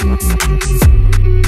Thank you.